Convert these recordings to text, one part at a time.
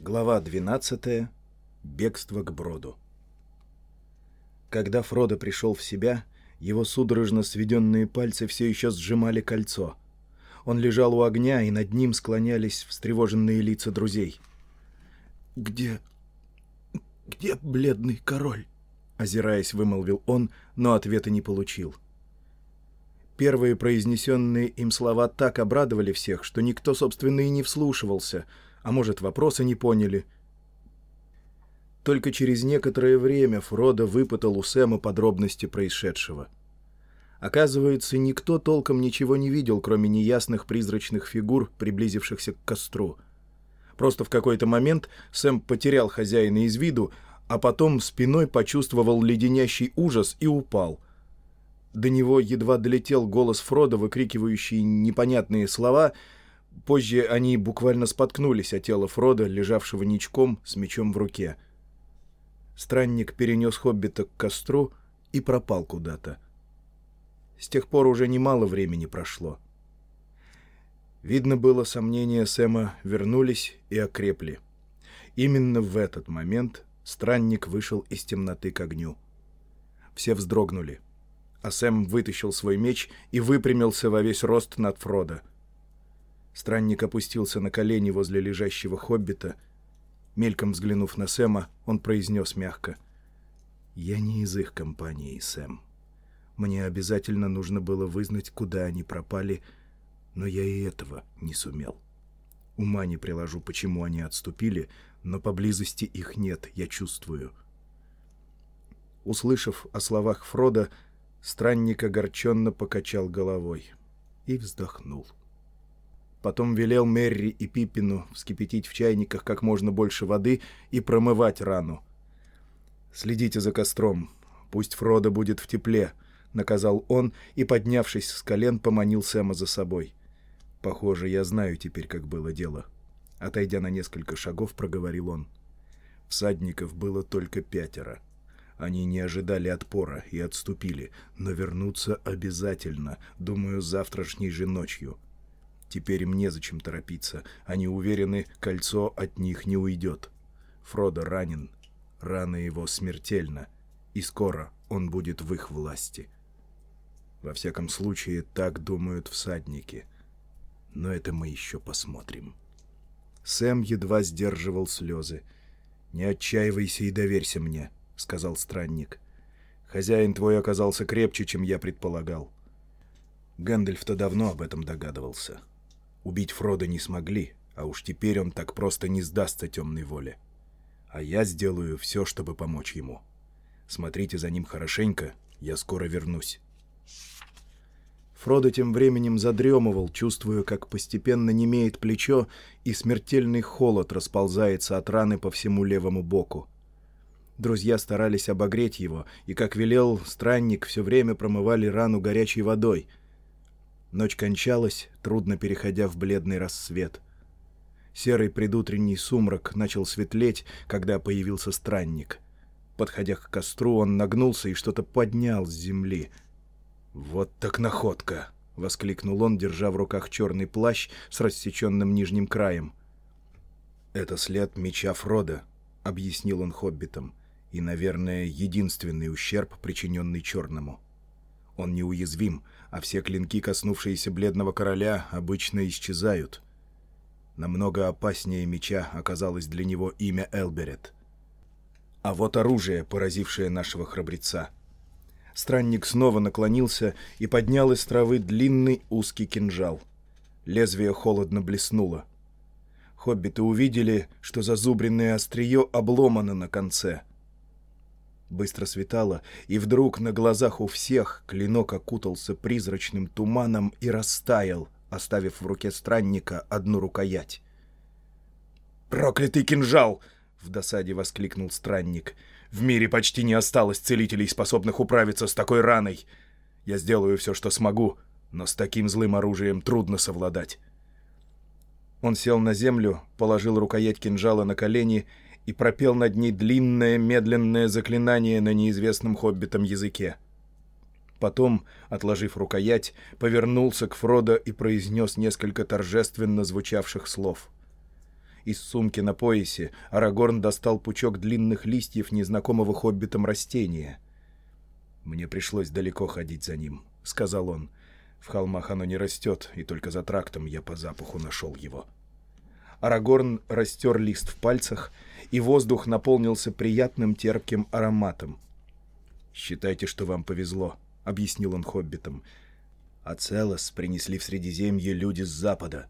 Глава 12. Бегство к броду. Когда Фродо пришел в себя, его судорожно сведенные пальцы все еще сжимали кольцо. Он лежал у огня, и над ним склонялись встревоженные лица друзей. «Где... где бледный король?» Озираясь, вымолвил он, но ответа не получил. Первые произнесенные им слова так обрадовали всех, что никто, собственно, и не вслушивался — а может, вопросы не поняли. Только через некоторое время Фродо выпытал у Сэма подробности происшедшего. Оказывается, никто толком ничего не видел, кроме неясных призрачных фигур, приблизившихся к костру. Просто в какой-то момент Сэм потерял хозяина из виду, а потом спиной почувствовал леденящий ужас и упал. До него едва долетел голос Фрода, выкрикивающий непонятные слова — Позже они буквально споткнулись о тело Фрода, лежавшего ничком с мечом в руке. Странник перенес хоббита к костру и пропал куда-то. С тех пор уже немало времени прошло. Видно было, сомнения Сэма вернулись и окрепли. Именно в этот момент странник вышел из темноты к огню. Все вздрогнули, а Сэм вытащил свой меч и выпрямился во весь рост над Фродо — Странник опустился на колени возле лежащего хоббита. Мельком взглянув на Сэма, он произнес мягко. «Я не из их компании, Сэм. Мне обязательно нужно было вызнать, куда они пропали, но я и этого не сумел. Ума не приложу, почему они отступили, но поблизости их нет, я чувствую». Услышав о словах Фрода, странник огорченно покачал головой и вздохнул. Потом велел Мерри и Пиппину вскипятить в чайниках как можно больше воды и промывать рану. «Следите за костром. Пусть Фродо будет в тепле», — наказал он и, поднявшись с колен, поманил Сэма за собой. «Похоже, я знаю теперь, как было дело». Отойдя на несколько шагов, проговорил он. Всадников было только пятеро. Они не ожидали отпора и отступили, но вернуться обязательно, думаю, завтрашней же ночью. Теперь им незачем торопиться. Они уверены, кольцо от них не уйдет. Фродо ранен. Рана его смертельна. И скоро он будет в их власти. Во всяком случае, так думают всадники. Но это мы еще посмотрим. Сэм едва сдерживал слезы. «Не отчаивайся и доверься мне», — сказал странник. «Хозяин твой оказался крепче, чем я предполагал». Гэндальф-то давно об этом догадывался. Убить Фрода не смогли, а уж теперь он так просто не сдастся темной воле. А я сделаю все, чтобы помочь ему. Смотрите за ним хорошенько, я скоро вернусь. Фродо тем временем задремывал, чувствуя, как постепенно немеет плечо, и смертельный холод расползается от раны по всему левому боку. Друзья старались обогреть его, и, как велел странник, все время промывали рану горячей водой — Ночь кончалась, трудно переходя в бледный рассвет. Серый предутренний сумрак начал светлеть, когда появился странник. Подходя к костру, он нагнулся и что-то поднял с земли. «Вот так находка!» — воскликнул он, держа в руках черный плащ с рассеченным нижним краем. «Это след меча Фрода», — объяснил он хоббитам, «и, наверное, единственный ущерб, причиненный черному». Он неуязвим, а все клинки, коснувшиеся бледного короля, обычно исчезают. Намного опаснее меча оказалось для него имя Элберет. А вот оружие, поразившее нашего храбреца. Странник снова наклонился и поднял из травы длинный узкий кинжал. Лезвие холодно блеснуло. Хоббиты увидели, что зазубренное острие обломано на конце — Быстро светало, и вдруг на глазах у всех клинок окутался призрачным туманом и растаял, оставив в руке странника одну рукоять. «Проклятый кинжал!» — в досаде воскликнул странник. «В мире почти не осталось целителей, способных управиться с такой раной. Я сделаю все, что смогу, но с таким злым оружием трудно совладать». Он сел на землю, положил рукоять кинжала на колени и пропел над ней длинное медленное заклинание на неизвестном хоббитом языке. Потом, отложив рукоять, повернулся к Фродо и произнес несколько торжественно звучавших слов. Из сумки на поясе Арагорн достал пучок длинных листьев незнакомого хоббитам растения. «Мне пришлось далеко ходить за ним», — сказал он. «В холмах оно не растет, и только за трактом я по запаху нашел его». Арагорн растер лист в пальцах, и воздух наполнился приятным терпким ароматом. «Считайте, что вам повезло», — объяснил он хоббитам. «Ацелос принесли в Средиземье люди с запада».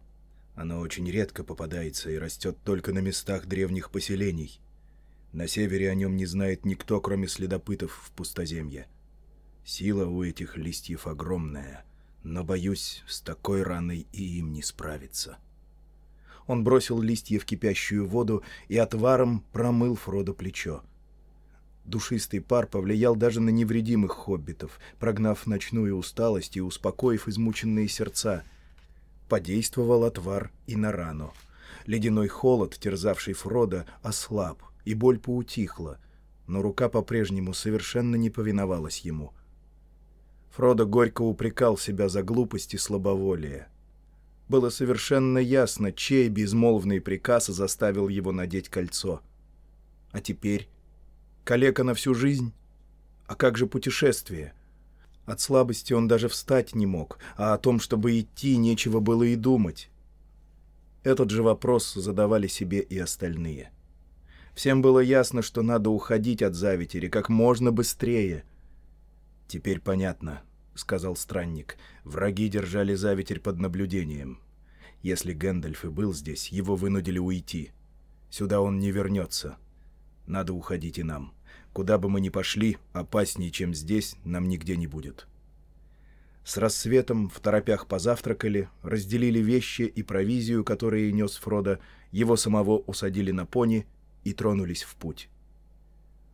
Оно очень редко попадается и растет только на местах древних поселений. На севере о нем не знает никто, кроме следопытов в пустоземье. Сила у этих листьев огромная, но, боюсь, с такой раной и им не справиться. Он бросил листья в кипящую воду и отваром промыл Фродо плечо. Душистый пар повлиял даже на невредимых хоббитов, прогнав ночную усталость и успокоив измученные сердца — Подействовал отвар и на рану. Ледяной холод, терзавший Фрода, ослаб, и боль поутихла, но рука по-прежнему совершенно не повиновалась ему. Фродо горько упрекал себя за глупость и слабоволие. Было совершенно ясно, чей безмолвный приказ заставил его надеть кольцо. А теперь? Калека на всю жизнь? А как же путешествие? От слабости он даже встать не мог, а о том, чтобы идти, нечего было и думать. Этот же вопрос задавали себе и остальные. Всем было ясно, что надо уходить от Завитери как можно быстрее. «Теперь понятно», — сказал странник. «Враги держали Завитерь под наблюдением. Если Гэндальф и был здесь, его вынудили уйти. Сюда он не вернется. Надо уходить и нам». Куда бы мы ни пошли, опаснее, чем здесь, нам нигде не будет. С рассветом в торопях позавтракали, разделили вещи и провизию, которые нес Фродо, его самого усадили на пони и тронулись в путь.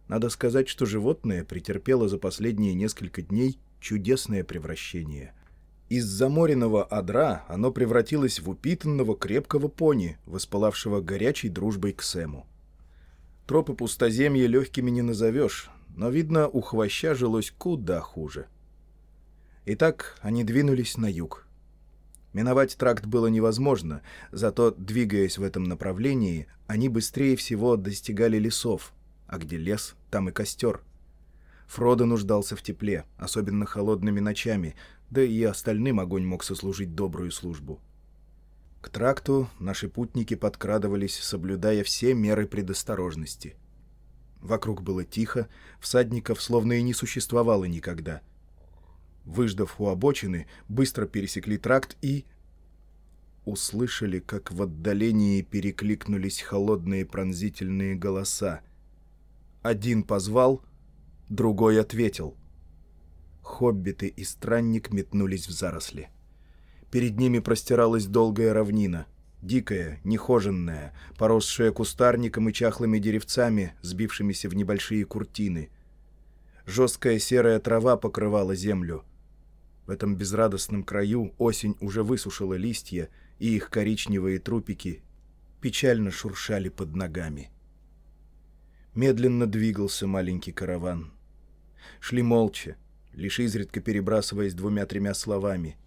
Надо сказать, что животное претерпело за последние несколько дней чудесное превращение. Из заморенного адра оно превратилось в упитанного крепкого пони, воспалавшего горячей дружбой к Сэму. Тропы пустоземья легкими не назовешь, но, видно, у хвоща жилось куда хуже. Итак, они двинулись на юг. Миновать тракт было невозможно, зато, двигаясь в этом направлении, они быстрее всего достигали лесов, а где лес, там и костер. Фродо нуждался в тепле, особенно холодными ночами, да и остальным огонь мог сослужить добрую службу. К тракту наши путники подкрадывались, соблюдая все меры предосторожности. Вокруг было тихо, всадников словно и не существовало никогда. Выждав у обочины, быстро пересекли тракт и... Услышали, как в отдалении перекликнулись холодные пронзительные голоса. Один позвал, другой ответил. Хоббиты и странник метнулись в заросли. Перед ними простиралась долгая равнина, дикая, нехоженная, поросшая кустарником и чахлыми деревцами, сбившимися в небольшие куртины. Жесткая серая трава покрывала землю. В этом безрадостном краю осень уже высушила листья, и их коричневые трупики печально шуршали под ногами. Медленно двигался маленький караван. Шли молча, лишь изредка перебрасываясь двумя-тремя словами —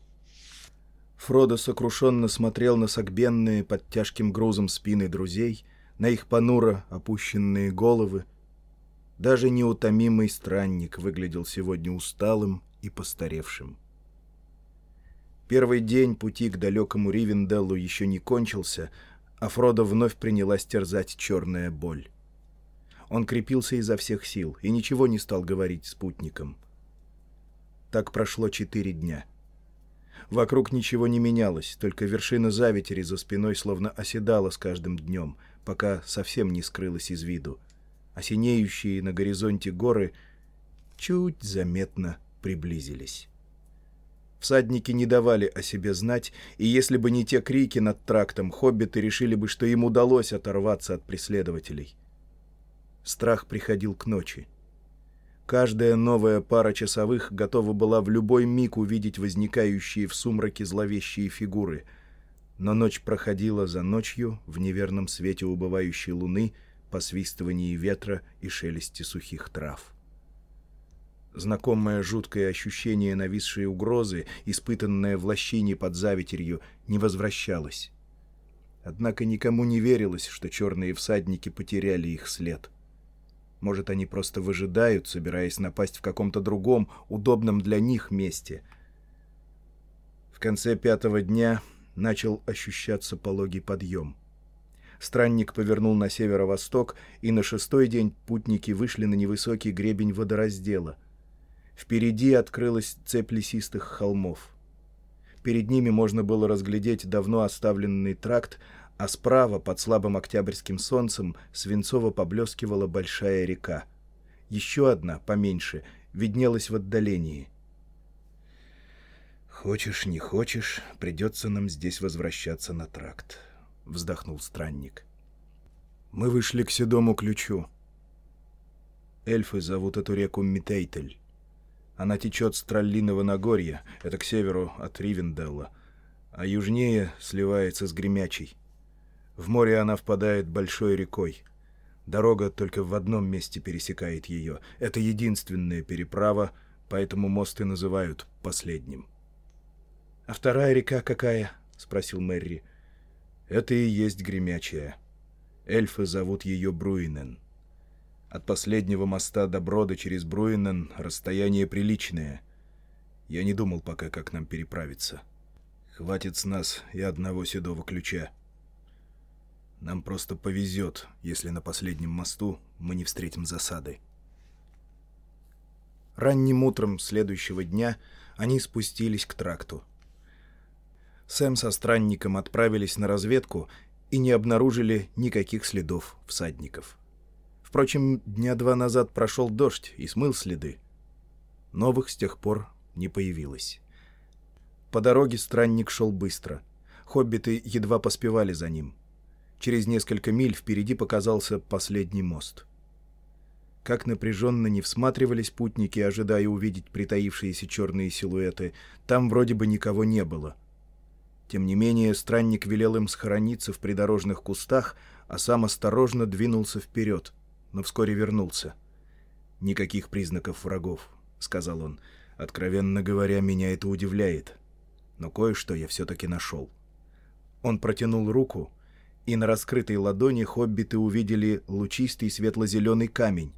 Фродо сокрушенно смотрел на согбенные под тяжким грузом спины друзей, на их понуро опущенные головы. Даже неутомимый странник выглядел сегодня усталым и постаревшим. Первый день пути к далекому Ривенделлу еще не кончился, а Фродо вновь принялась терзать черная боль. Он крепился изо всех сил и ничего не стал говорить спутникам. Так прошло четыре дня — Вокруг ничего не менялось, только вершина заветери за спиной словно оседала с каждым днем, пока совсем не скрылась из виду. Осенеющие на горизонте горы чуть заметно приблизились. Всадники не давали о себе знать, и если бы не те крики над трактом, хоббиты решили бы, что им удалось оторваться от преследователей. Страх приходил к ночи. Каждая новая пара часовых готова была в любой миг увидеть возникающие в сумраке зловещие фигуры. Но ночь проходила за ночью в неверном свете убывающей луны, посвистывании ветра и шелесте сухих трав. Знакомое жуткое ощущение нависшей угрозы, испытанное в лощине под заветерью, не возвращалось. Однако никому не верилось, что черные всадники потеряли их след. Может, они просто выжидают, собираясь напасть в каком-то другом, удобном для них месте. В конце пятого дня начал ощущаться пологий подъем. Странник повернул на северо-восток, и на шестой день путники вышли на невысокий гребень водораздела. Впереди открылась цепь лесистых холмов. Перед ними можно было разглядеть давно оставленный тракт, а справа, под слабым октябрьским солнцем, свинцово поблескивала большая река. Еще одна, поменьше, виднелась в отдалении. «Хочешь, не хочешь, придется нам здесь возвращаться на тракт», — вздохнул странник. «Мы вышли к седому ключу. Эльфы зовут эту реку Митейтель. Она течет с Троллиного Нагорья, это к северу от Ривенделла, а южнее сливается с Гремячей. В море она впадает большой рекой. Дорога только в одном месте пересекает ее. Это единственная переправа, поэтому мост и называют последним. — А вторая река какая? — спросил Мэри. — Это и есть Гремячая. Эльфы зовут ее Бруинен. От последнего моста до брода через Бруинен расстояние приличное. Я не думал пока, как нам переправиться. Хватит с нас и одного седого ключа. — нам просто повезет, если на последнем мосту мы не встретим засады. Ранним утром следующего дня они спустились к тракту. Сэм со странником отправились на разведку и не обнаружили никаких следов всадников. Впрочем, дня два назад прошел дождь и смыл следы. Новых с тех пор не появилось. По дороге странник шел быстро. Хоббиты едва поспевали за ним — Через несколько миль впереди показался последний мост. Как напряженно не всматривались путники, ожидая увидеть притаившиеся черные силуэты, там вроде бы никого не было. Тем не менее, странник велел им схорониться в придорожных кустах, а сам осторожно двинулся вперед, но вскоре вернулся. «Никаких признаков врагов», — сказал он. «Откровенно говоря, меня это удивляет. Но кое-что я все-таки нашел». Он протянул руку, и на раскрытой ладони хоббиты увидели лучистый светло-зеленый камень.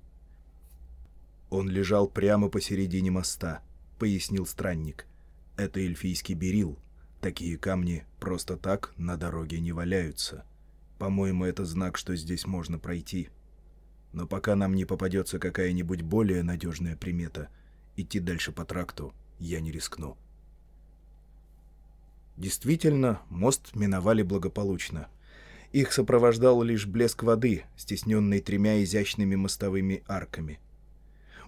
«Он лежал прямо посередине моста», — пояснил странник. «Это эльфийский берил. Такие камни просто так на дороге не валяются. По-моему, это знак, что здесь можно пройти. Но пока нам не попадется какая-нибудь более надежная примета, идти дальше по тракту я не рискну». Действительно, мост миновали благополучно — их сопровождал лишь блеск воды, стесненный тремя изящными мостовыми арками.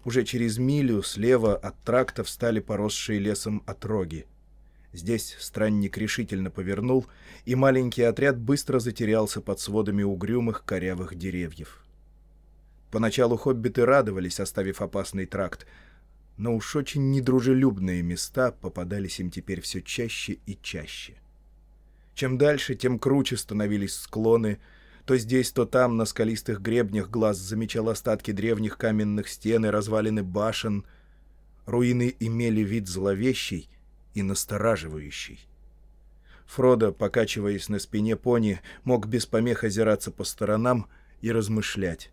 Уже через милю слева от тракта встали поросшие лесом отроги. Здесь странник решительно повернул, и маленький отряд быстро затерялся под сводами угрюмых корявых деревьев. Поначалу хоббиты радовались, оставив опасный тракт, но уж очень недружелюбные места попадались им теперь все чаще и чаще. Чем дальше, тем круче становились склоны. То здесь, то там, на скалистых гребнях, глаз замечал остатки древних каменных стен и развалины башен. Руины имели вид зловещий и настораживающий. Фродо, покачиваясь на спине пони, мог без помех озираться по сторонам и размышлять.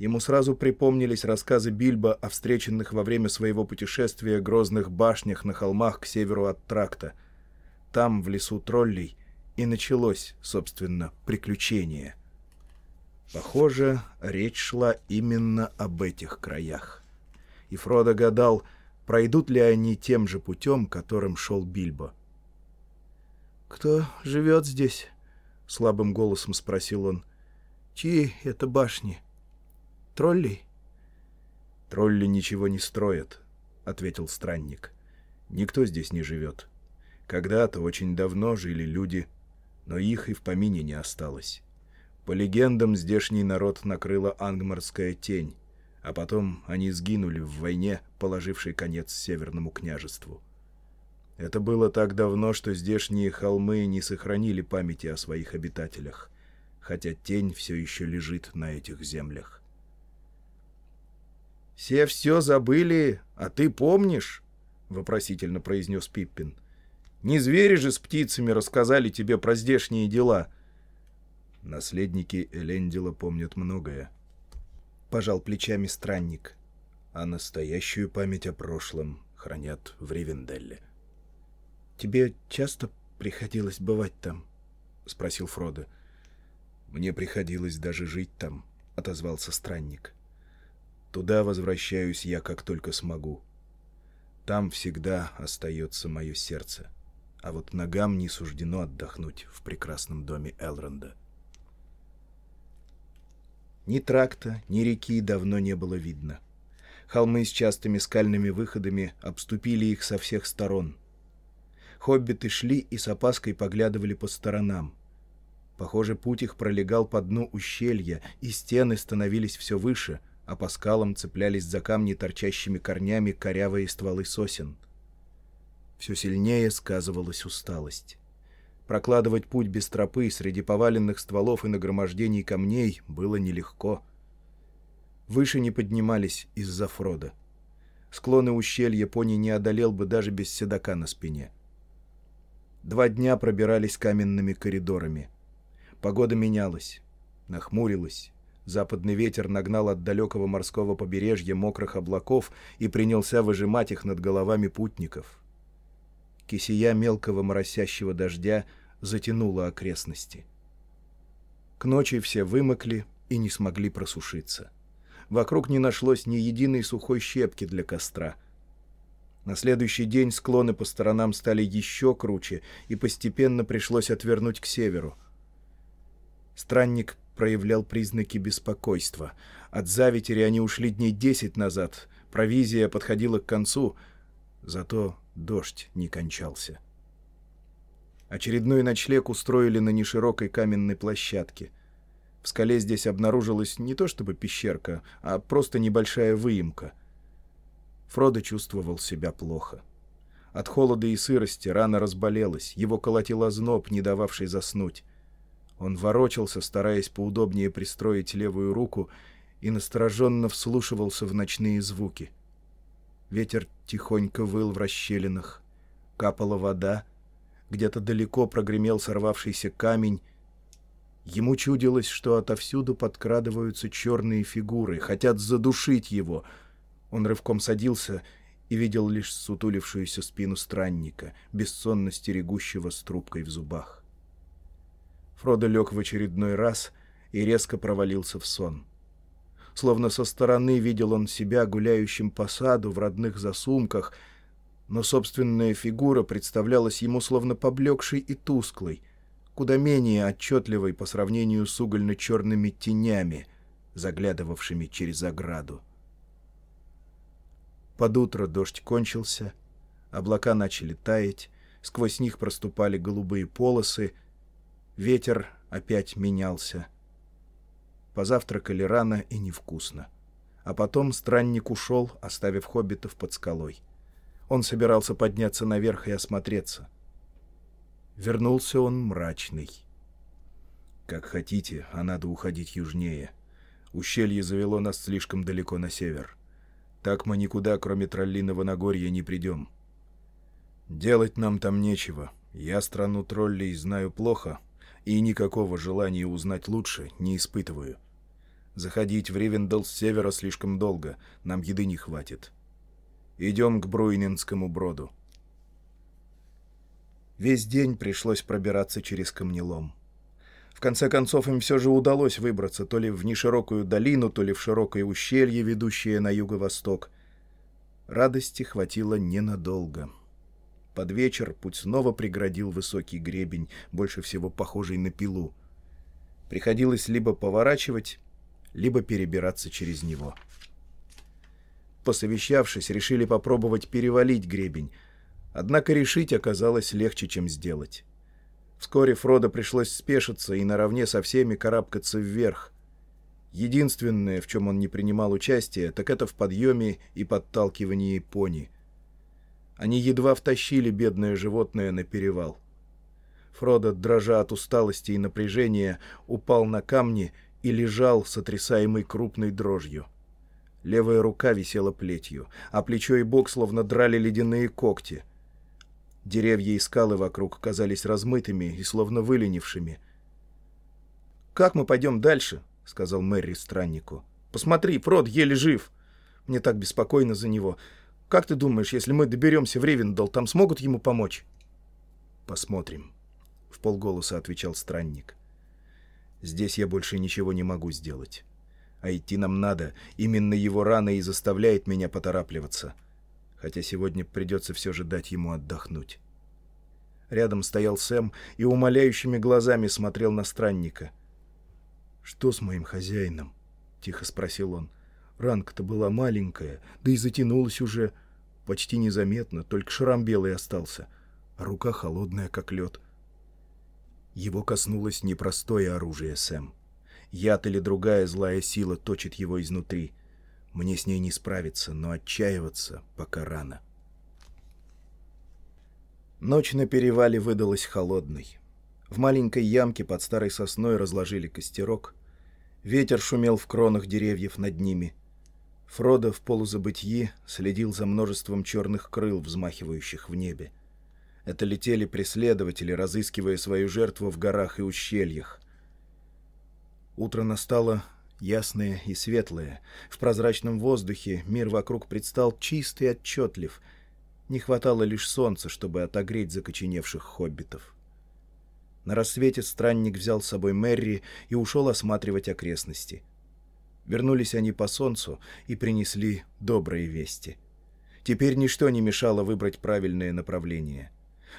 Ему сразу припомнились рассказы Бильбо о встреченных во время своего путешествия грозных башнях на холмах к северу от тракта — там, в лесу троллей, и началось, собственно, приключение. Похоже, речь шла именно об этих краях. И Фродо гадал, пройдут ли они тем же путем, которым шел Бильбо. «Кто живет здесь?» — слабым голосом спросил он. «Чьи это башни? Троллей?» «Тролли ничего не строят», — ответил странник. «Никто здесь не живет. Когда-то очень давно жили люди, но их и в помине не осталось. По легендам, здешний народ накрыла ангмарская тень, а потом они сгинули в войне, положившей конец Северному княжеству. Это было так давно, что здешние холмы не сохранили памяти о своих обитателях, хотя тень все еще лежит на этих землях. «Все все забыли, а ты помнишь?» — вопросительно произнес Пиппин. — не звери же с птицами рассказали тебе про здешние дела. Наследники Элендила помнят многое. Пожал плечами странник. А настоящую память о прошлом хранят в Ривенделле. «Тебе часто приходилось бывать там?» — спросил Фродо. «Мне приходилось даже жить там», — отозвался странник. «Туда возвращаюсь я, как только смогу. Там всегда остается мое сердце, а вот ногам не суждено отдохнуть в прекрасном доме Элронда». Ни тракта, ни реки давно не было видно. Холмы с частыми скальными выходами обступили их со всех сторон. Хоббиты шли и с опаской поглядывали по сторонам. Похоже, путь их пролегал по дну ущелья, и стены становились все выше, а по скалам цеплялись за камни торчащими корнями корявые стволы сосен. Все сильнее сказывалась усталость. Прокладывать путь без тропы среди поваленных стволов и нагромождений камней было нелегко. Выше не поднимались из-за Фрода. Склоны ущелья пони не одолел бы даже без седока на спине. Два дня пробирались каменными коридорами. Погода менялась, нахмурилась. Западный ветер нагнал от далекого морского побережья мокрых облаков и принялся выжимать их над головами путников — кисия мелкого моросящего дождя затянула окрестности. К ночи все вымокли и не смогли просушиться. Вокруг не нашлось ни единой сухой щепки для костра. На следующий день склоны по сторонам стали еще круче, и постепенно пришлось отвернуть к северу. Странник проявлял признаки беспокойства. От завитери они ушли дней десять назад, провизия подходила к концу, зато Дождь не кончался. Очередной ночлег устроили на неширокой каменной площадке. В скале здесь обнаружилась не то чтобы пещерка, а просто небольшая выемка. Фродо чувствовал себя плохо. От холода и сырости рана разболелась, его колотил озноб, не дававший заснуть. Он ворочался, стараясь поудобнее пристроить левую руку, и настороженно вслушивался в ночные звуки — Ветер тихонько выл в расщелинах. Капала вода. Где-то далеко прогремел сорвавшийся камень. Ему чудилось, что отовсюду подкрадываются черные фигуры, хотят задушить его. Он рывком садился и видел лишь сутулившуюся спину странника, бессонно стерегущего с трубкой в зубах. Фродо лег в очередной раз и резко провалился в сон. — словно со стороны видел он себя гуляющим по саду в родных засумках, но собственная фигура представлялась ему словно поблекшей и тусклой, куда менее отчетливой по сравнению с угольно-черными тенями, заглядывавшими через ограду. Под утро дождь кончился, облака начали таять, сквозь них проступали голубые полосы, ветер опять менялся — Позавтракали рано и невкусно. А потом странник ушел, оставив хоббитов под скалой. Он собирался подняться наверх и осмотреться. Вернулся он мрачный. «Как хотите, а надо уходить южнее. Ущелье завело нас слишком далеко на север. Так мы никуда, кроме Троллиного Нагорья, не придем. Делать нам там нечего. Я страну троллей знаю плохо, и никакого желания узнать лучше не испытываю. Заходить в Ривендел с севера слишком долго, нам еды не хватит. Идем к Бруйнинскому броду. Весь день пришлось пробираться через камнелом. В конце концов, им все же удалось выбраться то ли в неширокую долину, то ли в широкое ущелье, ведущее на юго-восток. Радости хватило ненадолго. Под вечер путь снова преградил высокий гребень, больше всего похожий на пилу. Приходилось либо поворачивать, либо перебираться через него. Посовещавшись, решили попробовать перевалить гребень, однако решить оказалось легче, чем сделать. Вскоре Фродо пришлось спешиться и наравне со всеми карабкаться вверх. Единственное, в чем он не принимал участия, так это в подъеме и подталкивании пони. Они едва втащили бедное животное на перевал. Фродо, дрожа от усталости и напряжения, упал на камни и лежал, сотрясаемый крупной дрожью. Левая рука висела плетью, а плечо и бок словно драли ледяные когти. Деревья и скалы вокруг казались размытыми и словно выленившими. «Как мы пойдем дальше?» — сказал Мэри страннику. «Посмотри, Фрод еле жив. Мне так беспокойно за него. Как ты думаешь, если мы доберемся в Ревендал, там смогут ему помочь?» «Посмотрим», — в полголоса отвечал странник. «Здесь я больше ничего не могу сделать. А идти нам надо. Именно его рана и заставляет меня поторапливаться. Хотя сегодня придется все же дать ему отдохнуть». Рядом стоял Сэм и умоляющими глазами смотрел на странника. «Что с моим хозяином?» — тихо спросил он. Ранка-то была маленькая, да и затянулась уже. Почти незаметно, только шрам белый остался, а рука холодная, как лед. Его коснулось непростое оружие, Сэм. Яд или другая злая сила точит его изнутри. Мне с ней не справиться, но отчаиваться пока рано. Ночь на перевале выдалась холодной. В маленькой ямке под старой сосной разложили костерок. Ветер шумел в кронах деревьев над ними — Фродо в полузабытии следил за множеством черных крыл, взмахивающих в небе. Это летели преследователи, разыскивая свою жертву в горах и ущельях. Утро настало ясное и светлое. В прозрачном воздухе мир вокруг предстал чистый и отчетлив. Не хватало лишь солнца, чтобы отогреть закоченевших хоббитов. На рассвете странник взял с собой Мэри и ушел осматривать окрестности — Вернулись они по солнцу и принесли добрые вести. Теперь ничто не мешало выбрать правильное направление.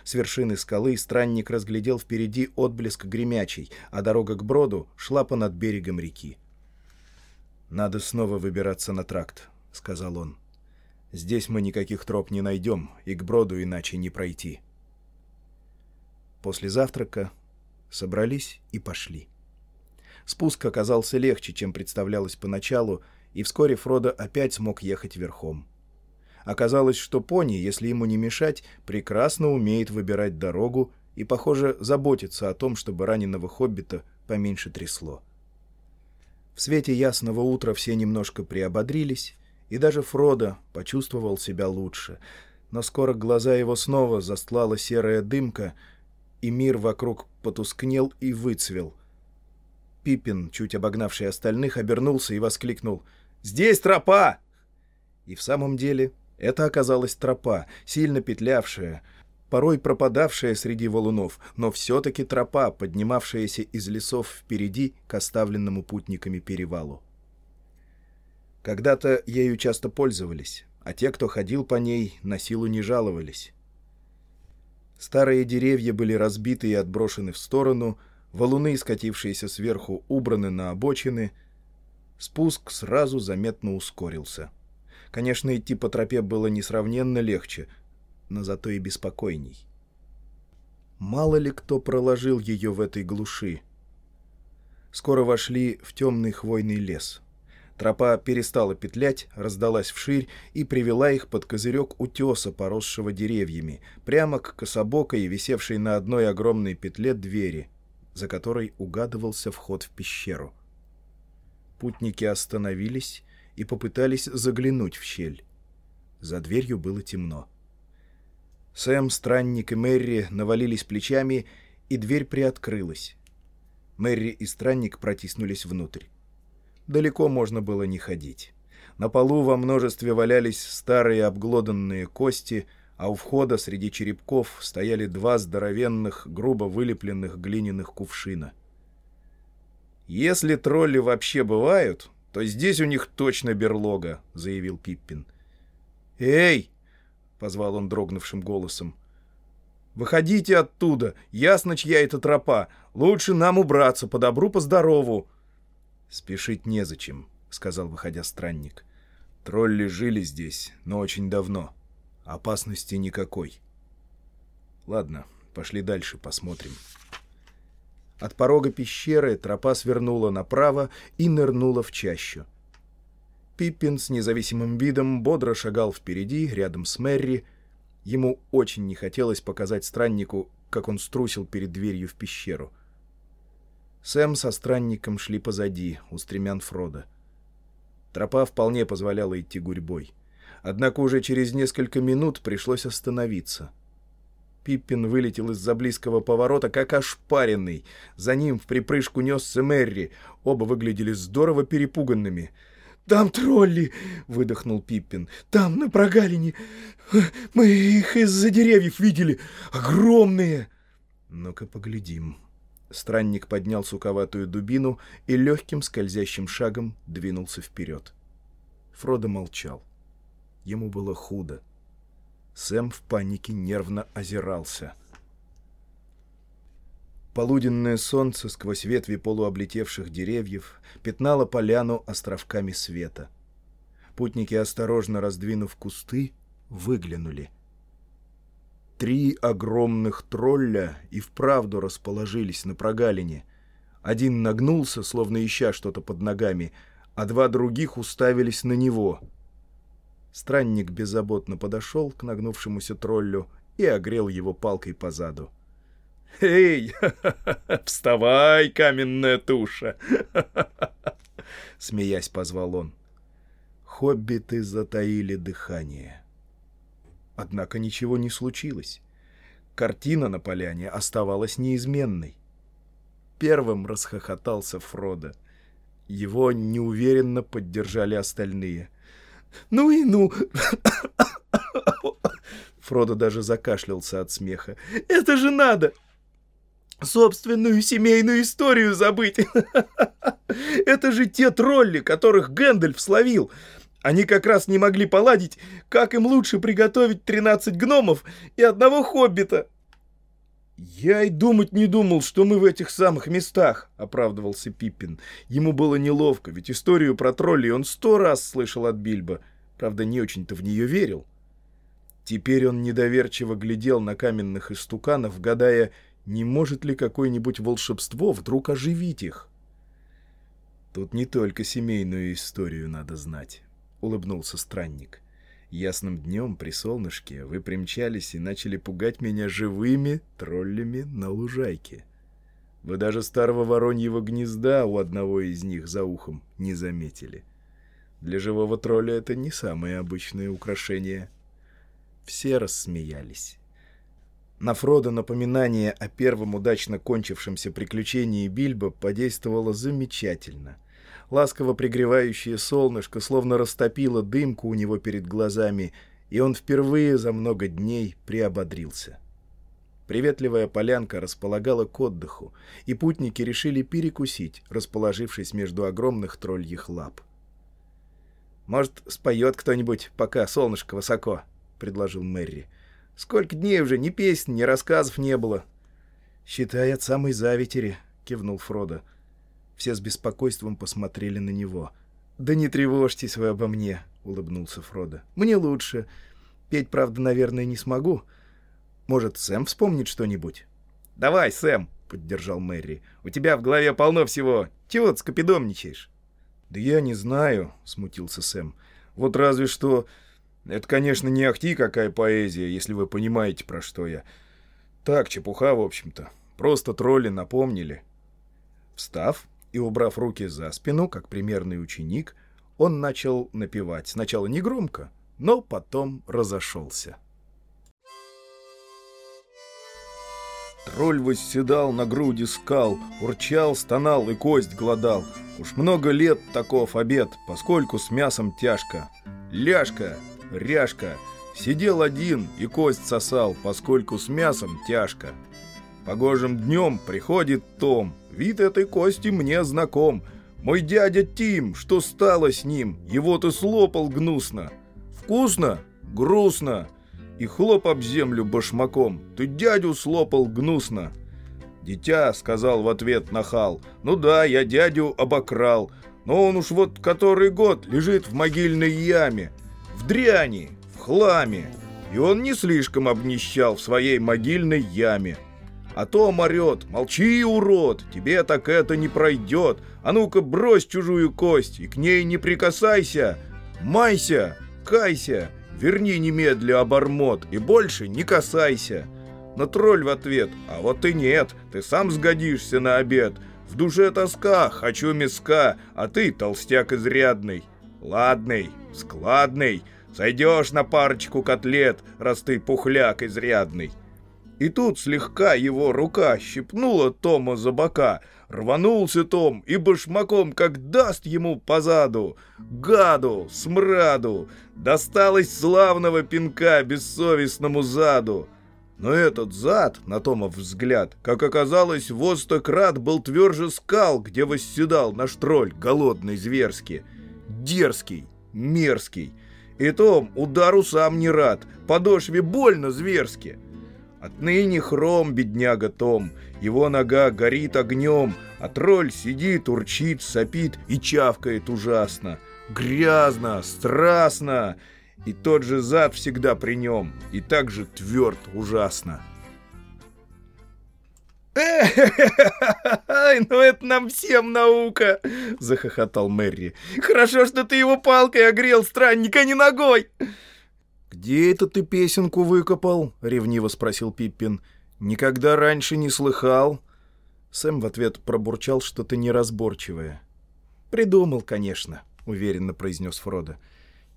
С вершины скалы странник разглядел впереди отблеск гремячий, а дорога к броду шла понад берегом реки. «Надо снова выбираться на тракт», — сказал он. «Здесь мы никаких троп не найдем, и к броду иначе не пройти». После завтрака собрались и пошли. Спуск оказался легче, чем представлялось поначалу, и вскоре Фродо опять смог ехать верхом. Оказалось, что пони, если ему не мешать, прекрасно умеет выбирать дорогу и, похоже, заботится о том, чтобы раненого хоббита поменьше трясло. В свете ясного утра все немножко приободрились, и даже Фродо почувствовал себя лучше. Но скоро глаза его снова застлала серая дымка, и мир вокруг потускнел и выцвел — Пиппин, чуть обогнавший остальных, обернулся и воскликнул «Здесь тропа!» И в самом деле это оказалась тропа, сильно петлявшая, порой пропадавшая среди валунов, но все-таки тропа, поднимавшаяся из лесов впереди к оставленному путниками перевалу. Когда-то ею часто пользовались, а те, кто ходил по ней, на силу не жаловались. Старые деревья были разбиты и отброшены в сторону, валуны, скатившиеся сверху, убраны на обочины. Спуск сразу заметно ускорился. Конечно, идти по тропе было несравненно легче, но зато и беспокойней. Мало ли кто проложил ее в этой глуши. Скоро вошли в темный хвойный лес. Тропа перестала петлять, раздалась вширь и привела их под козырек утеса, поросшего деревьями, прямо к кособокой, висевшей на одной огромной петле двери — за которой угадывался вход в пещеру. Путники остановились и попытались заглянуть в щель. За дверью было темно. Сэм, Странник и Мэри навалились плечами, и дверь приоткрылась. Мэри и Странник протиснулись внутрь. Далеко можно было не ходить. На полу во множестве валялись старые обглоданные кости — а у входа среди черепков стояли два здоровенных, грубо вылепленных глиняных кувшина. «Если тролли вообще бывают, то здесь у них точно берлога», — заявил Пиппин. «Эй!» — позвал он дрогнувшим голосом. «Выходите оттуда! Ясно, чья это тропа! Лучше нам убраться, по добру, по здорову!» «Спешить незачем», — сказал, выходя странник. «Тролли жили здесь, но очень давно». Опасности никакой. Ладно, пошли дальше, посмотрим. От порога пещеры тропа свернула направо и нырнула в чащу. Пиппин с независимым видом бодро шагал впереди, рядом с Мэри. Ему очень не хотелось показать страннику, как он струсил перед дверью в пещеру. Сэм со странником шли позади, устремян Фрода. Тропа вполне позволяла идти гурьбой. Однако уже через несколько минут пришлось остановиться. Пиппин вылетел из-за близкого поворота, как ошпаренный. За ним в припрыжку несся Мэри. Оба выглядели здорово перепуганными. «Там тролли!» — выдохнул Пиппин. «Там, на прогалине! Мы их из-за деревьев видели! Огромные!» «Ну-ка поглядим». Странник поднял суковатую дубину и легким скользящим шагом двинулся вперед. Фродо молчал. Ему было худо. Сэм в панике нервно озирался. Полуденное солнце сквозь ветви полуоблетевших деревьев пятнало поляну островками света. Путники, осторожно раздвинув кусты, выглянули. Три огромных тролля и вправду расположились на прогалине. Один нагнулся, словно ища что-то под ногами, а два других уставились на него — Странник беззаботно подошел к нагнувшемуся троллю и огрел его палкой по заду. «Эй, вставай, каменная туша!» Смеясь, позвал он. Хоббиты затаили дыхание. Однако ничего не случилось. Картина на поляне оставалась неизменной. Первым расхохотался Фродо. Его неуверенно поддержали остальные — ну и ну!» Фродо даже закашлялся от смеха. «Это же надо! Собственную семейную историю забыть! Это же те тролли, которых Гэндальф словил! Они как раз не могли поладить, как им лучше приготовить 13 гномов и одного хоббита!» «Я и думать не думал, что мы в этих самых местах», — оправдывался Пиппин. Ему было неловко, ведь историю про троллей он сто раз слышал от Бильбо. Правда, не очень-то в нее верил. Теперь он недоверчиво глядел на каменных истуканов, гадая, не может ли какое-нибудь волшебство вдруг оживить их. «Тут не только семейную историю надо знать», — улыбнулся странник. Ясным днем при солнышке вы примчались и начали пугать меня живыми троллями на лужайке. Вы даже старого вороньего гнезда у одного из них за ухом не заметили. Для живого тролля это не самое обычное украшение. Все рассмеялись. На Фродо напоминание о первом удачно кончившемся приключении Бильбо подействовало замечательно — ласково пригревающее солнышко словно растопило дымку у него перед глазами, и он впервые за много дней приободрился. Приветливая полянка располагала к отдыху, и путники решили перекусить, расположившись между огромных тролльих лап. «Может, споет кто-нибудь, пока солнышко высоко?» — предложил Мэри. «Сколько дней уже ни песен, ни рассказов не было». «Считай от самой завитери», — кивнул Фродо. Все с беспокойством посмотрели на него. «Да не тревожьтесь вы обо мне», — улыбнулся Фродо. «Мне лучше. Петь, правда, наверное, не смогу. Может, Сэм вспомнит что-нибудь?» «Давай, Сэм», — поддержал Мэри. «У тебя в голове полно всего. Чего ты скопидомничаешь?» «Да я не знаю», — смутился Сэм. «Вот разве что... Это, конечно, не ахти какая поэзия, если вы понимаете, про что я. Так, чепуха, в общем-то. Просто тролли напомнили». Встав, и, убрав руки за спину, как примерный ученик, он начал напевать. Сначала негромко, но потом разошелся. Тролль восседал на груди скал, урчал, стонал и кость гладал. Уж много лет таков обед, поскольку с мясом тяжко. Ляжка, ряжка, сидел один и кость сосал, поскольку с мясом тяжко. Погожим днем приходит Том, вид этой кости мне знаком. Мой дядя Тим, что стало с ним, его ты слопал гнусно. Вкусно? Грустно. И хлоп об землю башмаком, ты дядю слопал гнусно. Дитя, сказал в ответ нахал, ну да, я дядю обокрал, но он уж вот который год лежит в могильной яме, в дряни, в хламе, и он не слишком обнищал в своей могильной яме. А то орет, молчи, урод, тебе так это не пройдет. А ну-ка брось чужую кость и к ней не прикасайся. Майся, кайся, верни немедля обормот и больше не касайся. Но тролль в ответ, а вот и нет, ты сам сгодишься на обед. В душе тоска, хочу миска, а ты толстяк изрядный. Ладный, складный, сойдешь на парочку котлет, раз ты пухляк изрядный. И тут слегка его рука щипнула Тома за бока. Рванулся Том и башмаком, как даст ему позаду. Гаду, смраду, досталось славного пинка бессовестному заду. Но этот зад, на Томов взгляд, как оказалось, востократ был тверже скал, где восседал наш тролль, голодный зверски. Дерзкий, мерзкий. И Том удару сам не рад, подошве больно зверски. Отныне хром, бедняга Том, его нога горит огнем, а тролль сидит, урчит, сопит и чавкает ужасно. Грязно, страстно, и тот же зад всегда при нем, и так же тверд ужасно. «Ай, ну это нам всем наука!» — захохотал Мэри. «Хорошо, что ты его палкой огрел, странника, не ногой!» «Где это ты песенку выкопал?» — ревниво спросил Пиппин. «Никогда раньше не слыхал». Сэм в ответ пробурчал что-то неразборчивое. «Придумал, конечно», — уверенно произнес Фродо.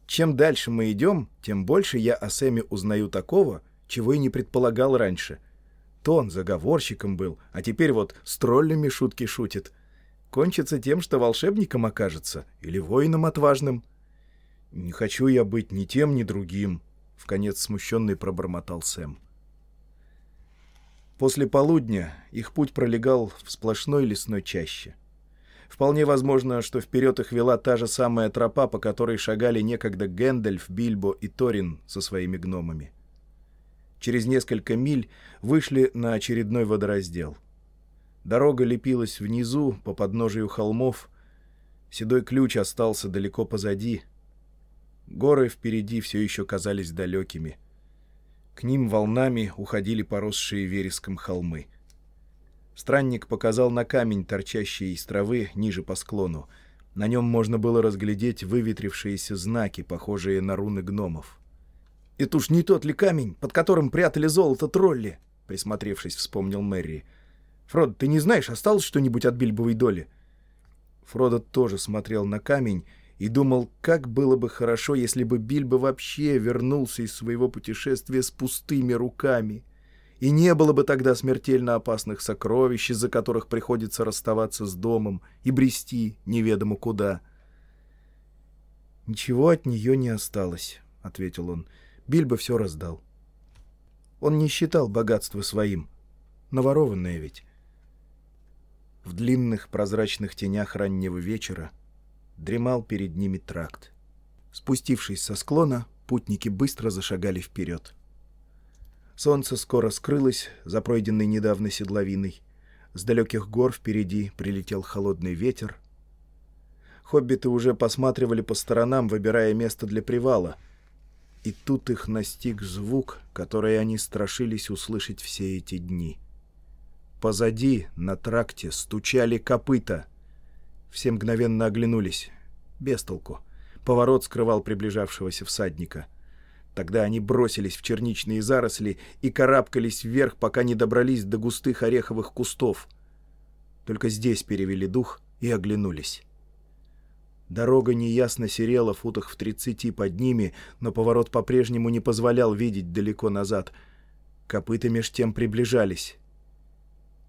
«Чем дальше мы идем, тем больше я о Сэме узнаю такого, чего и не предполагал раньше. То он заговорщиком был, а теперь вот с троллями шутки шутит. Кончится тем, что волшебником окажется или воином отважным». «Не хочу я быть ни тем, ни другим», — вконец смущенный пробормотал Сэм. После полудня их путь пролегал в сплошной лесной чаще. Вполне возможно, что вперед их вела та же самая тропа, по которой шагали некогда Гэндальф, Бильбо и Торин со своими гномами. Через несколько миль вышли на очередной водораздел. Дорога лепилась внизу, по подножию холмов. Седой ключ остался далеко позади — Горы впереди все еще казались далекими. К ним волнами уходили поросшие вереском холмы. Странник показал на камень, торчащий из травы ниже по склону. На нем можно было разглядеть выветрившиеся знаки, похожие на руны гномов. «Это уж не тот ли камень, под которым прятали золото тролли?» Присмотревшись, вспомнил Мэри. «Фрод, ты не знаешь, осталось что-нибудь от Бильбовой доли?» Фродо тоже смотрел на камень и думал, как было бы хорошо, если бы Бильбо вообще вернулся из своего путешествия с пустыми руками. И не было бы тогда смертельно опасных сокровищ, из-за которых приходится расставаться с домом и брести неведомо куда. «Ничего от нее не осталось», — ответил он. Бильбо все раздал. Он не считал богатство своим. Наворованное ведь. В длинных прозрачных тенях раннего вечера — дремал перед ними тракт. Спустившись со склона, путники быстро зашагали вперед. Солнце скоро скрылось за пройденной недавно седловиной. С далеких гор впереди прилетел холодный ветер. Хоббиты уже посматривали по сторонам, выбирая место для привала. И тут их настиг звук, который они страшились услышать все эти дни. Позади, на тракте, стучали копыта — все мгновенно оглянулись. Без толку. Поворот скрывал приближавшегося всадника. Тогда они бросились в черничные заросли и карабкались вверх, пока не добрались до густых ореховых кустов. Только здесь перевели дух и оглянулись. Дорога неясно серела футах в тридцати под ними, но поворот по-прежнему не позволял видеть далеко назад. Копыта меж тем приближались.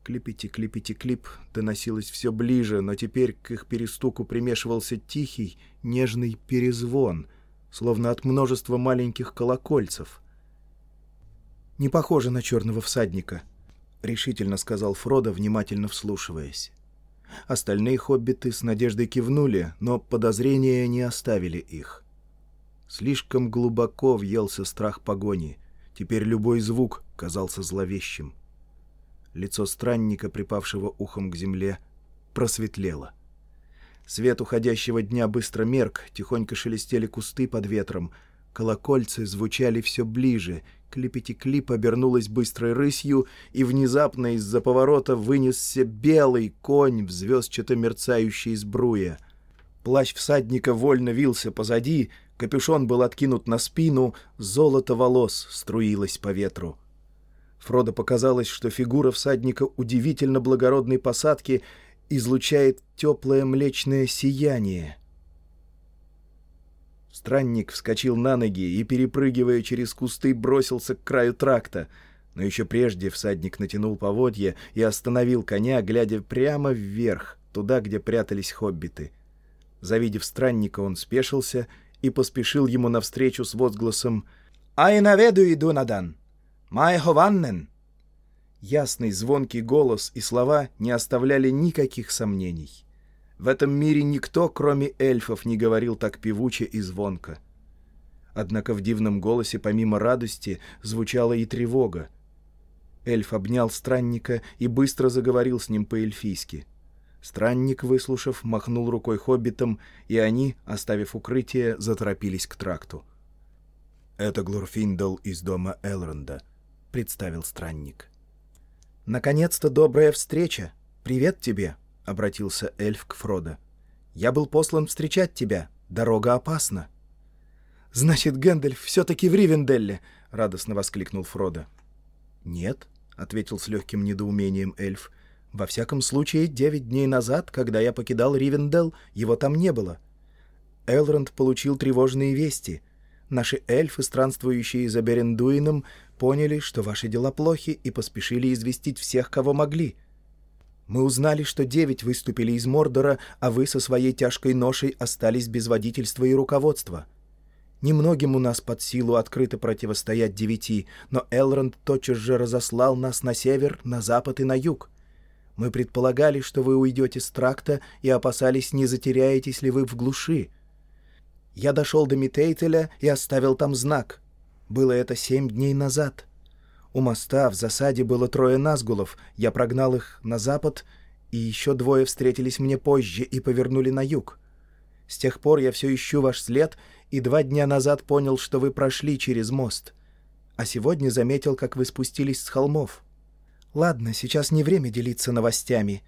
Клипити-клипити-клип доносилось все ближе, но теперь к их перестуку примешивался тихий, нежный перезвон, словно от множества маленьких колокольцев. «Не похоже на черного всадника», — решительно сказал Фродо, внимательно вслушиваясь. Остальные хоббиты с надеждой кивнули, но подозрения не оставили их. Слишком глубоко въелся страх погони. Теперь любой звук казался зловещим. Лицо странника, припавшего ухом к земле, просветлело. Свет уходящего дня быстро мерк, тихонько шелестели кусты под ветром, колокольцы звучали все ближе, клипити-клип обернулась быстрой рысью, и внезапно из-за поворота вынесся белый конь в звездчато мерцающей сбруе. Плащ всадника вольно вился позади, капюшон был откинут на спину, золото волос струилось по ветру. Фродо показалось, что фигура всадника удивительно благородной посадки излучает теплое млечное сияние. Странник вскочил на ноги и, перепрыгивая через кусты, бросился к краю тракта. Но еще прежде всадник натянул поводья и остановил коня, глядя прямо вверх, туда, где прятались хоббиты. Завидев странника, он спешился и поспешил ему навстречу с возгласом «Ай наведу иду надан! Май хованнен!» Ясный звонкий голос и слова не оставляли никаких сомнений. В этом мире никто, кроме эльфов, не говорил так певуче и звонко. Однако в дивном голосе помимо радости звучала и тревога. Эльф обнял странника и быстро заговорил с ним по-эльфийски. Странник, выслушав, махнул рукой хоббитам, и они, оставив укрытие, заторопились к тракту. «Это Глорфиндал из дома Элронда», — представил странник. «Наконец-то добрая встреча! Привет тебе!» — обратился эльф к Фродо. «Я был послан встречать тебя. Дорога опасна». «Значит, Гэндальф все-таки в Ривенделле!» — радостно воскликнул Фродо. «Нет», — ответил с легким недоумением эльф. «Во всяком случае, девять дней назад, когда я покидал Ривенделл, его там не было. Элронд получил тревожные вести. Наши эльфы, странствующие за Берендуином, поняли, что ваши дела плохи, и поспешили известить всех, кого могли. Мы узнали, что девять выступили из Мордора, а вы со своей тяжкой ношей остались без водительства и руководства». Немногим у нас под силу открыто противостоять девяти, но Элронд тотчас же разослал нас на север, на запад и на юг. Мы предполагали, что вы уйдете с тракта и опасались, не затеряетесь ли вы в глуши. Я дошел до Митейтеля и оставил там знак. Было это семь дней назад. У моста в засаде было трое назгулов, я прогнал их на запад, и еще двое встретились мне позже и повернули на юг. С тех пор я все ищу ваш след и два дня назад понял, что вы прошли через мост. А сегодня заметил, как вы спустились с холмов. Ладно, сейчас не время делиться новостями.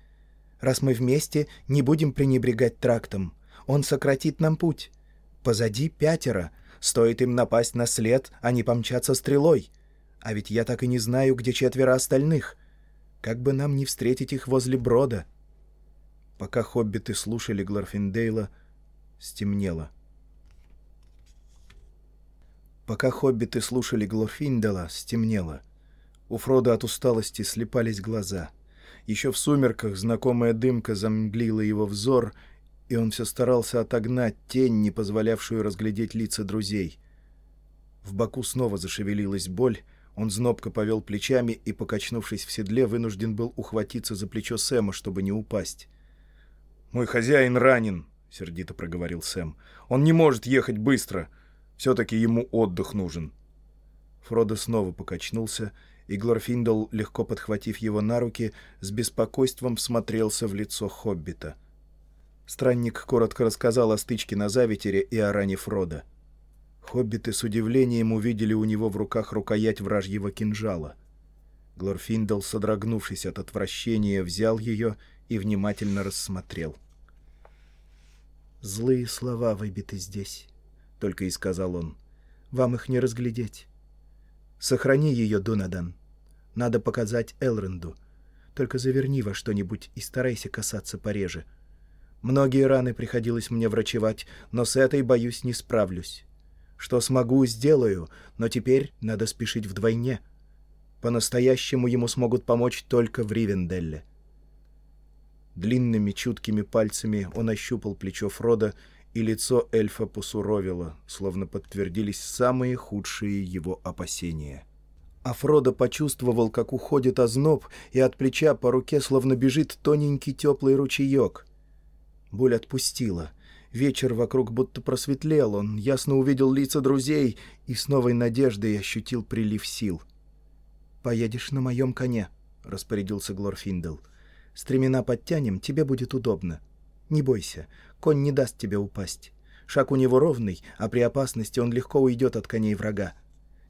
Раз мы вместе, не будем пренебрегать трактом. Он сократит нам путь. Позади пятеро. Стоит им напасть на след, а не помчаться стрелой. А ведь я так и не знаю, где четверо остальных. Как бы нам не встретить их возле брода. Пока хоббиты слушали Глорфиндейла, стемнело. Пока хоббиты слушали Глорфиндела, стемнело. У Фрода от усталости слепались глаза. Еще в сумерках знакомая дымка замглила его взор, и он все старался отогнать тень, не позволявшую разглядеть лица друзей. В боку снова зашевелилась боль, он знобко повел плечами и, покачнувшись в седле, вынужден был ухватиться за плечо Сэма, чтобы не упасть. «Мой хозяин ранен», — сердито проговорил Сэм. «Он не может ехать быстро». Все-таки ему отдых нужен. Фродо снова покачнулся, и Глорфиндл, легко подхватив его на руки, с беспокойством всмотрелся в лицо хоббита. Странник коротко рассказал о стычке на Заветере и о ране Фрода. Хоббиты с удивлением увидели у него в руках рукоять вражьего кинжала. Глорфиндл, содрогнувшись от отвращения, взял ее и внимательно рассмотрел. «Злые слова выбиты здесь», только и сказал он. «Вам их не разглядеть. Сохрани ее, Дунадан. Надо показать Элренду. Только заверни во что-нибудь и старайся касаться пореже. Многие раны приходилось мне врачевать, но с этой, боюсь, не справлюсь. Что смогу, сделаю, но теперь надо спешить вдвойне. По-настоящему ему смогут помочь только в Ривенделле». Длинными чуткими пальцами он ощупал плечо Фрода и лицо эльфа посуровило, словно подтвердились самые худшие его опасения. А Фродо почувствовал, как уходит озноб, и от плеча по руке словно бежит тоненький теплый ручеек. Боль отпустила. Вечер вокруг будто просветлел, он ясно увидел лица друзей и с новой надеждой ощутил прилив сил. «Поедешь на моем коне», — распорядился Глорфиндел. «Стремена подтянем, тебе будет удобно. Не бойся, Конь не даст тебе упасть. Шаг у него ровный, а при опасности он легко уйдет от коней врага.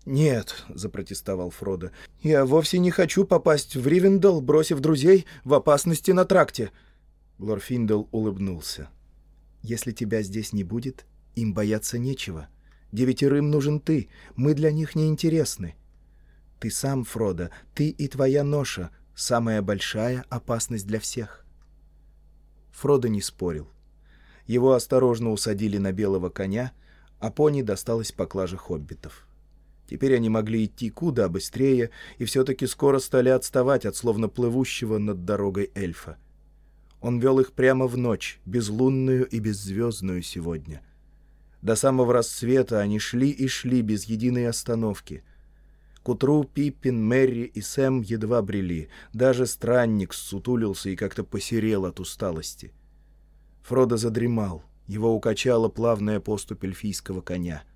«Нет», — запротестовал Фродо, — «я вовсе не хочу попасть в Ривендел, бросив друзей в опасности на тракте». Глорфиндел улыбнулся. «Если тебя здесь не будет, им бояться нечего. Девятерым нужен ты, мы для них не интересны. Ты сам, Фродо, ты и твоя ноша — самая большая опасность для всех». Фродо не спорил. Его осторожно усадили на белого коня, а пони досталось поклаже хоббитов. Теперь они могли идти куда быстрее, и все-таки скоро стали отставать от словно плывущего над дорогой эльфа. Он вел их прямо в ночь, безлунную и беззвездную сегодня. До самого рассвета они шли и шли без единой остановки. К утру Пиппин, Мэри и Сэм едва брели. Даже странник сутулился и как-то посерел от усталости. Фродо задремал. Его укачала плавная поступь эльфийского коня —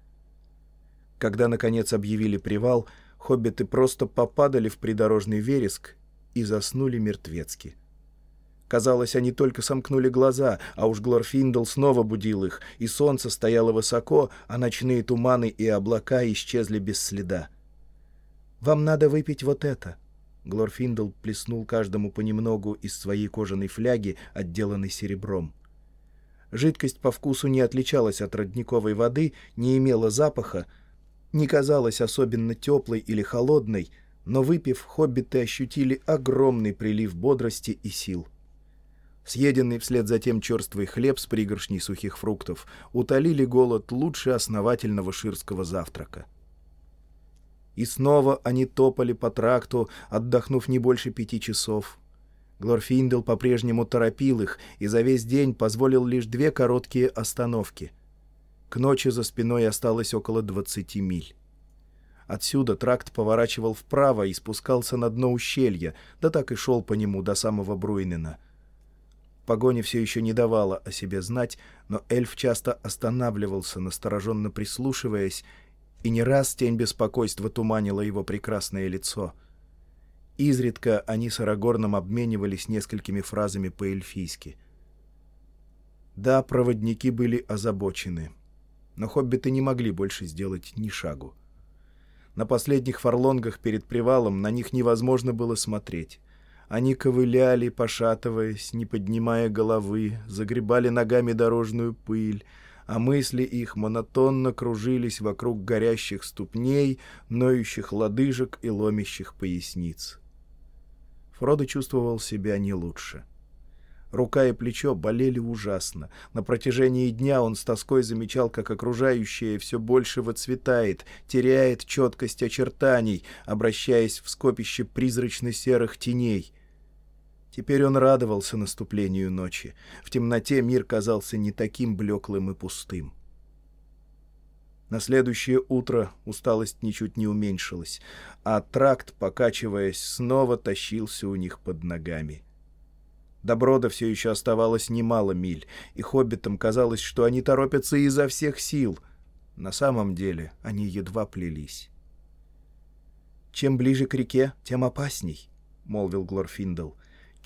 когда, наконец, объявили привал, хоббиты просто попадали в придорожный вереск и заснули мертвецки. Казалось, они только сомкнули глаза, а уж Глорфиндл снова будил их, и солнце стояло высоко, а ночные туманы и облака исчезли без следа. «Вам надо выпить вот это», Глорфиндл плеснул каждому понемногу из своей кожаной фляги, отделанной серебром. Жидкость по вкусу не отличалась от родниковой воды, не имела запаха, не казалась особенно теплой или холодной, но выпив, хоббиты ощутили огромный прилив бодрости и сил. Съеденный вслед за тем черствый хлеб с пригоршней сухих фруктов утолили голод лучше основательного ширского завтрака. И снова они топали по тракту, отдохнув не больше пяти часов. Глорфиндел по-прежнему торопил их и за весь день позволил лишь две короткие остановки — к ночи за спиной осталось около 20 миль. Отсюда тракт поворачивал вправо и спускался на дно ущелья, да так и шел по нему до самого Бруйнена. Погоня все еще не давала о себе знать, но эльф часто останавливался, настороженно прислушиваясь, и не раз тень беспокойства туманила его прекрасное лицо. Изредка они с Арагорном обменивались несколькими фразами по-эльфийски. Да, проводники были озабочены — но хоббиты не могли больше сделать ни шагу. На последних фарлонгах перед привалом на них невозможно было смотреть. Они ковыляли, пошатываясь, не поднимая головы, загребали ногами дорожную пыль, а мысли их монотонно кружились вокруг горящих ступней, ноющих лодыжек и ломящих поясниц. Фродо чувствовал себя не лучше. — Рука и плечо болели ужасно. На протяжении дня он с тоской замечал, как окружающее все больше выцветает, теряет четкость очертаний, обращаясь в скопище призрачно-серых теней. Теперь он радовался наступлению ночи. В темноте мир казался не таким блеклым и пустым. На следующее утро усталость ничуть не уменьшилась, а тракт, покачиваясь, снова тащился у них под ногами. До Брода все еще оставалось немало миль, и хоббитам казалось, что они торопятся изо всех сил. На самом деле они едва плелись. «Чем ближе к реке, тем опасней», — молвил Глорфиндл.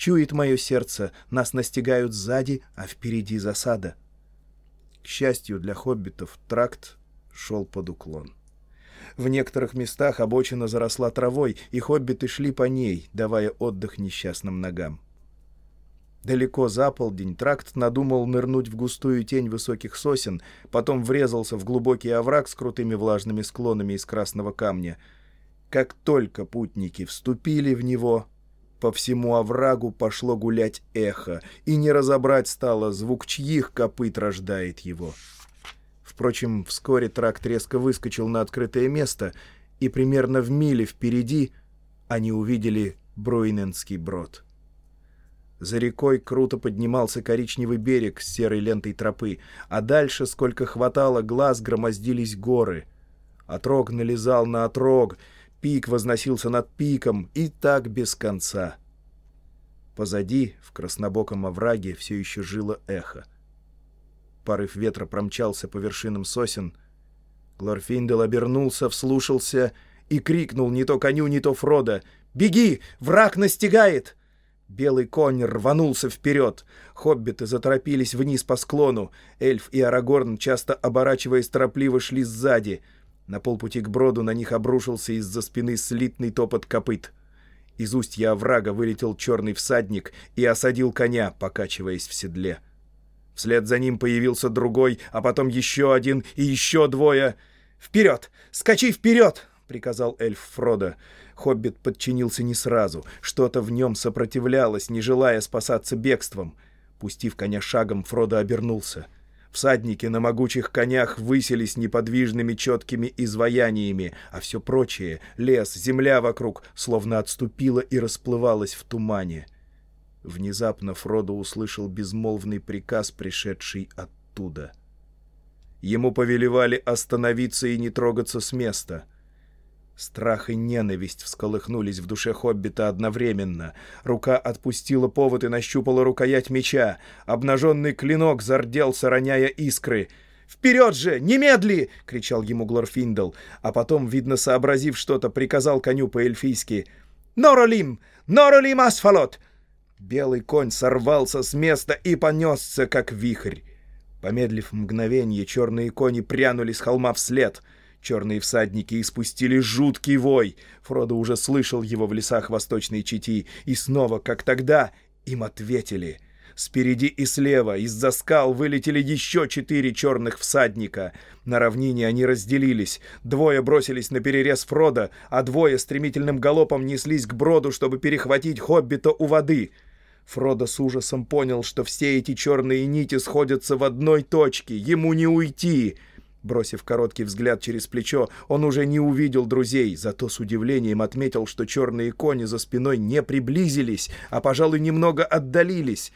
«Чует мое сердце, нас настигают сзади, а впереди засада». К счастью для хоббитов, тракт шел под уклон. В некоторых местах обочина заросла травой, и хоббиты шли по ней, давая отдых несчастным ногам. Далеко за полдень тракт надумал нырнуть в густую тень высоких сосен, потом врезался в глубокий овраг с крутыми влажными склонами из красного камня. Как только путники вступили в него, по всему оврагу пошло гулять эхо, и не разобрать стало, звук чьих копыт рождает его. Впрочем, вскоре тракт резко выскочил на открытое место, и примерно в миле впереди они увидели Бруиненский брод. За рекой круто поднимался коричневый берег с серой лентой тропы, а дальше, сколько хватало глаз, громоздились горы. Отрог налезал на отрог, пик возносился над пиком, и так без конца. Позади, в краснобоком овраге, все еще жило эхо. Порыв ветра промчался по вершинам сосен. Глорфиндел обернулся, вслушался и крикнул не то коню, не то Фрода «Беги! Враг настигает!» Белый конь рванулся вперед. Хоббиты заторопились вниз по склону. Эльф и Арагорн, часто оборачиваясь торопливо, шли сзади. На полпути к броду на них обрушился из-за спины слитный топот копыт. Из устья оврага вылетел черный всадник и осадил коня, покачиваясь в седле. Вслед за ним появился другой, а потом еще один и еще двое. «Вперед! Скачи вперед!» — приказал эльф Фродо. Хоббит подчинился не сразу. Что-то в нем сопротивлялось, не желая спасаться бегством. Пустив коня шагом, Фродо обернулся. Всадники на могучих конях высились неподвижными четкими изваяниями, а все прочее — лес, земля вокруг — словно отступила и расплывалась в тумане. Внезапно Фродо услышал безмолвный приказ, пришедший оттуда. Ему повелевали остановиться и не трогаться с места — Страх и ненависть всколыхнулись в душе Хоббита одновременно. Рука отпустила повод и нащупала рукоять меча. Обнаженный клинок зарделся, роняя искры. «Вперед же! Немедли!» — кричал ему Глорфиндл, а потом, видно, сообразив что-то, приказал коню по-эльфийски. «Норолим! Норолим асфалот!» Белый конь сорвался с места и понесся, как вихрь. Помедлив мгновение, черные кони прянули с холма вслед — Черные всадники испустили жуткий вой. Фродо уже слышал его в лесах Восточной Чити, и снова, как тогда, им ответили. Спереди и слева из-за скал вылетели еще четыре черных всадника. На равнине они разделились. Двое бросились на перерез Фрода, а двое стремительным галопом неслись к броду, чтобы перехватить хоббита у воды. Фродо с ужасом понял, что все эти черные нити сходятся в одной точке. Ему не уйти. Бросив короткий взгляд через плечо, он уже не увидел друзей, зато с удивлением отметил, что черные кони за спиной не приблизились, а, пожалуй, немного отдалились.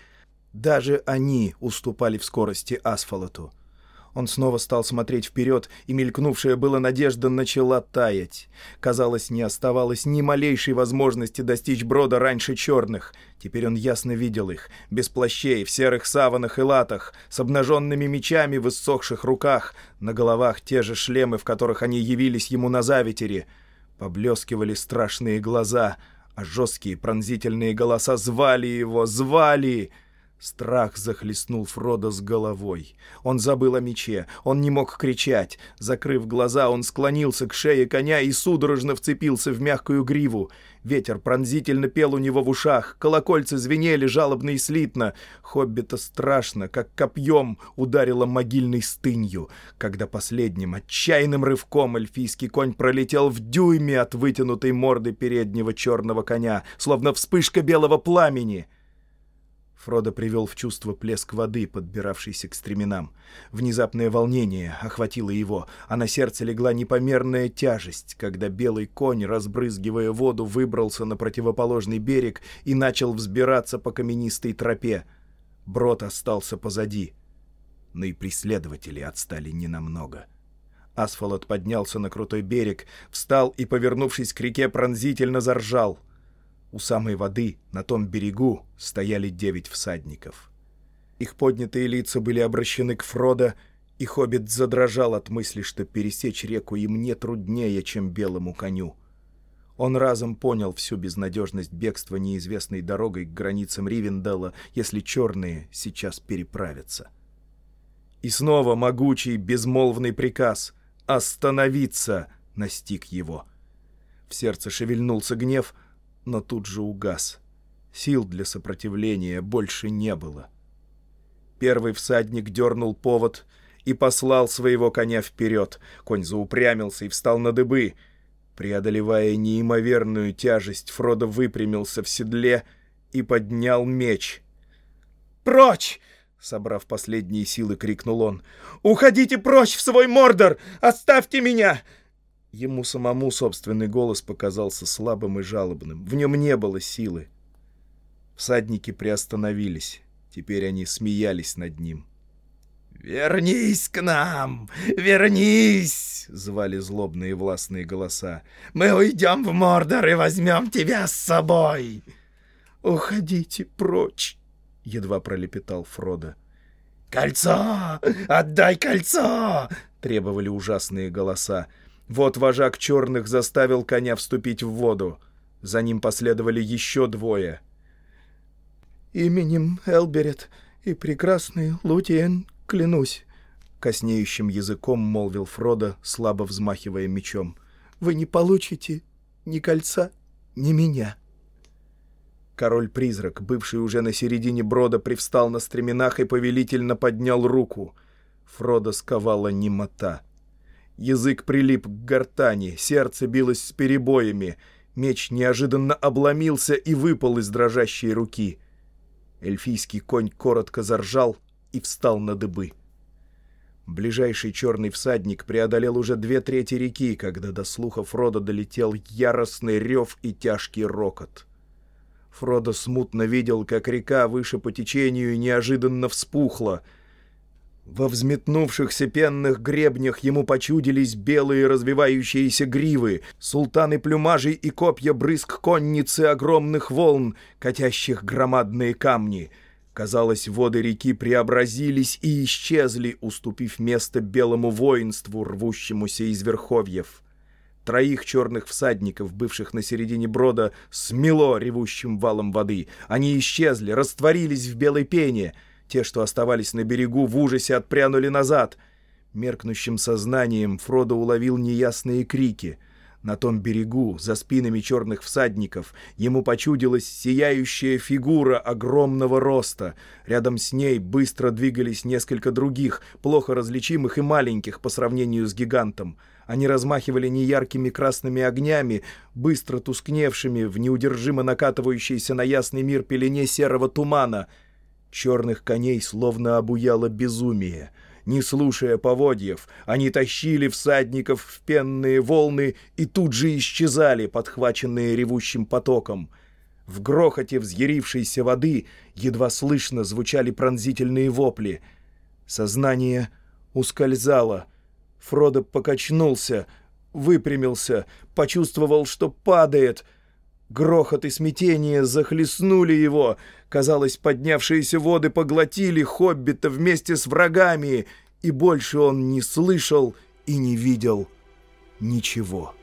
Даже они уступали в скорости асфалту. Он снова стал смотреть вперед, и мелькнувшая была надежда начала таять. Казалось, не оставалось ни малейшей возможности достичь брода раньше черных. Теперь он ясно видел их, без плащей, в серых саванах и латах, с обнаженными мечами в иссохших руках, на головах те же шлемы, в которых они явились ему на заветере. Поблескивали страшные глаза, а жесткие пронзительные голоса звали его, звали... Страх захлестнул Фродо с головой. Он забыл о мече, он не мог кричать. Закрыв глаза, он склонился к шее коня и судорожно вцепился в мягкую гриву. Ветер пронзительно пел у него в ушах, колокольцы звенели жалобно и слитно. Хоббита страшно, как копьем, ударило могильной стынью, когда последним отчаянным рывком эльфийский конь пролетел в дюйме от вытянутой морды переднего черного коня, словно вспышка белого пламени — Фродо привел в чувство плеск воды, подбиравшийся к стременам. Внезапное волнение охватило его, а на сердце легла непомерная тяжесть, когда белый конь, разбрызгивая воду, выбрался на противоположный берег и начал взбираться по каменистой тропе. Брод остался позади, но и преследователи отстали ненамного. Асфалот поднялся на крутой берег, встал и, повернувшись к реке, пронзительно заржал — у самой воды, на том берегу, стояли девять всадников. Их поднятые лица были обращены к Фродо, и хоббит задрожал от мысли, что пересечь реку им не труднее, чем белому коню. Он разом понял всю безнадежность бегства неизвестной дорогой к границам Ривенделла, если черные сейчас переправятся. И снова могучий безмолвный приказ «Остановиться!» настиг его. В сердце шевельнулся гнев — но тут же угас. Сил для сопротивления больше не было. Первый всадник дернул повод и послал своего коня вперед. Конь заупрямился и встал на дыбы. Преодолевая неимоверную тяжесть, Фродо выпрямился в седле и поднял меч. «Прочь!» — собрав последние силы, крикнул он. «Уходите прочь в свой Мордор! Оставьте меня! Ему самому собственный голос показался слабым и жалобным. В нем не было силы. Всадники приостановились. Теперь они смеялись над ним. «Вернись к нам! Вернись!» — звали злобные властные голоса. «Мы уйдем в Мордор и возьмем тебя с собой!» «Уходите прочь!» — едва пролепетал Фродо. «Кольцо! Отдай кольцо!» — требовали ужасные голоса. Вот вожак черных заставил коня вступить в воду. За ним последовали еще двое. «Именем Элберет и прекрасный Лутиен клянусь», — коснеющим языком молвил Фродо, слабо взмахивая мечом. «Вы не получите ни кольца, ни меня». Король-призрак, бывший уже на середине брода, привстал на стременах и повелительно поднял руку. Фродо сковала немота. Язык прилип к гортани, сердце билось с перебоями. Меч неожиданно обломился и выпал из дрожащей руки. Эльфийский конь коротко заржал и встал на дыбы. Ближайший черный всадник преодолел уже две трети реки, когда до слуха Фрода долетел яростный рев и тяжкий рокот. Фродо смутно видел, как река выше по течению неожиданно вспухла. Во взметнувшихся пенных гребнях ему почудились белые развивающиеся гривы, султаны плюмажей и копья брызг конницы огромных волн, катящих громадные камни — Казалось, воды реки преобразились и исчезли, уступив место белому воинству, рвущемуся из верховьев. Троих черных всадников, бывших на середине брода, смело ревущим валом воды. Они исчезли, растворились в белой пене. Те, что оставались на берегу, в ужасе отпрянули назад. Меркнущим сознанием Фродо уловил неясные крики — на том берегу, за спинами черных всадников, ему почудилась сияющая фигура огромного роста. Рядом с ней быстро двигались несколько других, плохо различимых и маленьких по сравнению с гигантом. Они размахивали неяркими красными огнями, быстро тускневшими в неудержимо накатывающейся на ясный мир пелене серого тумана. Черных коней словно обуяло безумие — не слушая поводьев, они тащили всадников в пенные волны и тут же исчезали, подхваченные ревущим потоком. В грохоте взъярившейся воды едва слышно звучали пронзительные вопли. Сознание ускользало. Фродо покачнулся, выпрямился, почувствовал, что падает — Грохот и смятение захлестнули его. Казалось, поднявшиеся воды поглотили хоббита вместе с врагами, и больше он не слышал и не видел ничего.